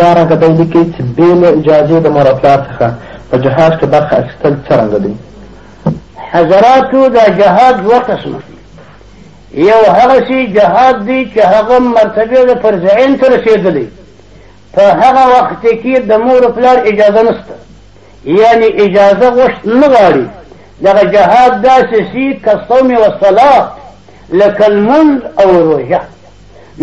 همدارنګه دی لیکي چې بې له اجازې د مور او پلار څخه په جهاد کې برخه اخیستل څرنګه دی حضراتو دا جهاد دوه قسمه دي یو هغسې جهاد دی چې هغه مرتبه د فرض عین ته رسېدلی په هغه وخت کې د مور او پلار اجازه نشته یعنی اجازه غوښت نه غواړي دغه جهاد داسې سي که صوم و صلات لکه لمونځ او روژه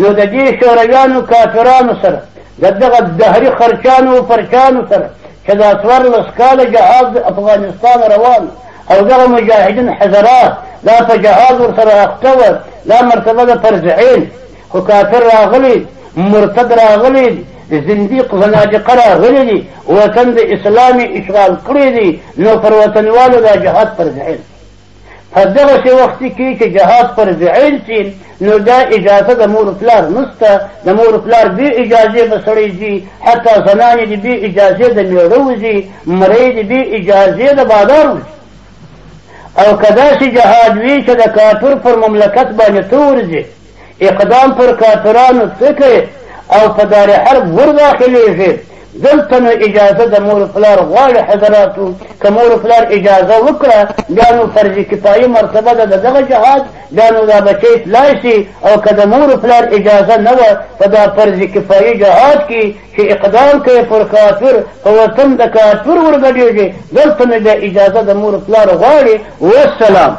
نو د دې شورویانو کافرانو سره د دغه دهري خرچانو او پرچانو سره چې دا څوارلس کاله جهاد د افغانستان روان او دغه مجاهدین حضرات دا په جهاد ورسره اخته وه دا مرتبه د فرض عین خو کافر راغلی مرتد راغلی زنديق زنادقه راغلی دي وطن د اسلامي اشغال کړی دی نو پر وطنوالو دا جهاد فرض عین په دغسې وخت کې چې جهاد پر زعیل شي نو دا اجازه د مور پلار نشته د مور پلار بې اجازې به سړی ځي حتی زنانې دې بې اجازې د مېړه وځي مرۍ دې بې اجازې د بازار وځي او که داسې جهاد وي چې د کافر پر مملکت باندې ته ورځې اقدام پر کافرانو څه کوي او په دار حرب ور داخلېږي دلته نو اجازه د مور پلار غواړي حضراتو که مور پلار اجازه وکړه بیا نو فرض کفایي مرتبه ده د دغه جهاد بیا نو دا بچی تلای شي او که د مور پلار اجازه نه وه په دا فرض کفایي جهاد کې چې اقدام کوي پر کافر په وطن د کافر ورګډېږي دلته نو بیا اجازه د مور پلار غواړي والسلام